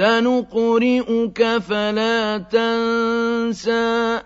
سنقرئك فلا تنسى.